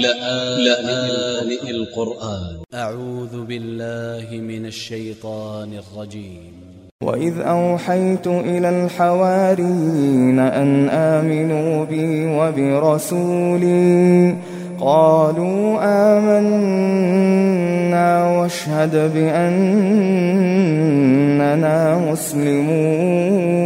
لآن القرآن. أ ع و ذ ب ا ل ل ه من ا ل ش ي ط ا ن ا ل ج ي م وإذ أوحيت إلى الحواريين أن آمنوا بي وبرسولي. قالوا آمنا واشهد بأننا مسلمون.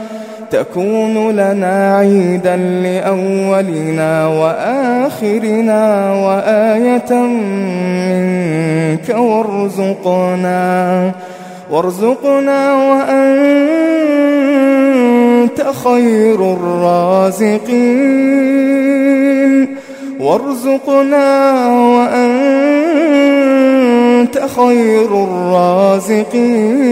تكون لنا عيدا لأولنا وآخرنا وآية منك وارزقنا وارزقنا وأنت خير الرازقين. وارزقنا وأنت خير الرازقين.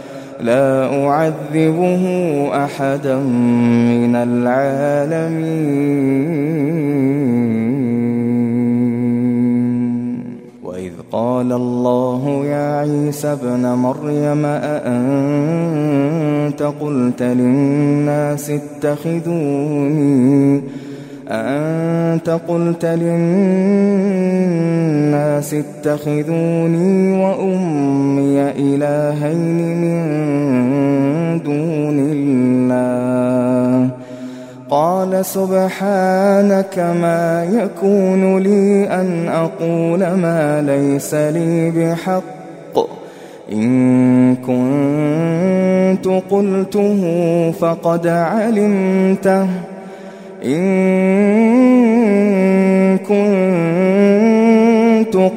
لا أعذبه أحدا من العالمين. وإذ قال الله يا عيسى ابن مريم أأنت قلت للناس اتخذوني؟ أأنت قلت للناس اتخذوني وأمي إلهين من دون الله. قال سبحانك ما يكون لي أن أقول ما ليس لي بحق. إن كنت قلته فقد علمته. إن كنت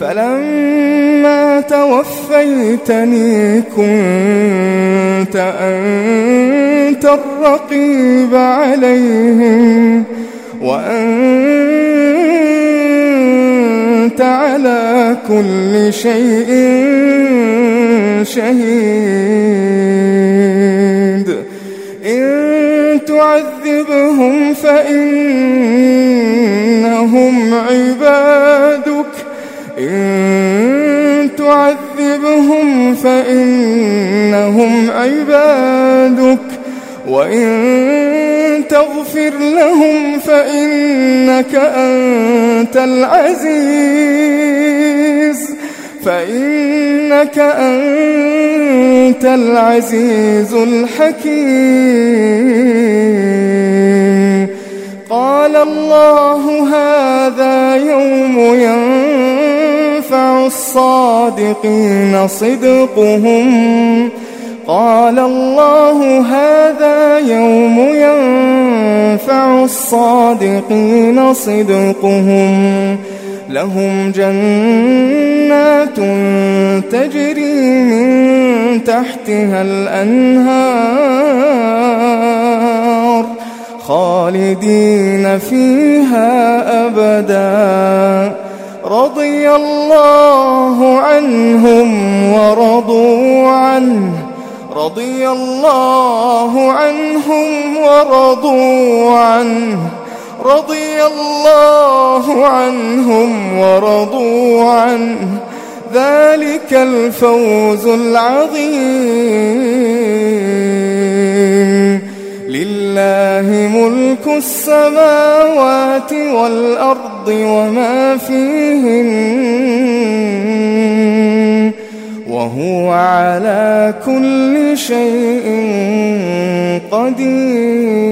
فلما توفيتني كنت أنت الرقيب عليهم وأنت على كل شيء شهيد. تعذبهم فإنهم عبادك. وإن تغفر لهم فإنك أنت العزيز. فإنك أنت العزيز الحكيم. قال الله هذا يوم ينفع الصادقين صدقهم. قال الله هذا يوم ينفع الصادقين صدقهم. لهم جنات تجري من تحتها الأنهار خالدين فيها أبدا. رضي الله عنهم ورضوا عنه. رضي الله عنهم ورضوا عنه. رضي الله عنهم ورضوا عنه. ذلك الفوز العظيم. لله ملك السماوات والأرض وما فيهن وهو على كل شيء قدير.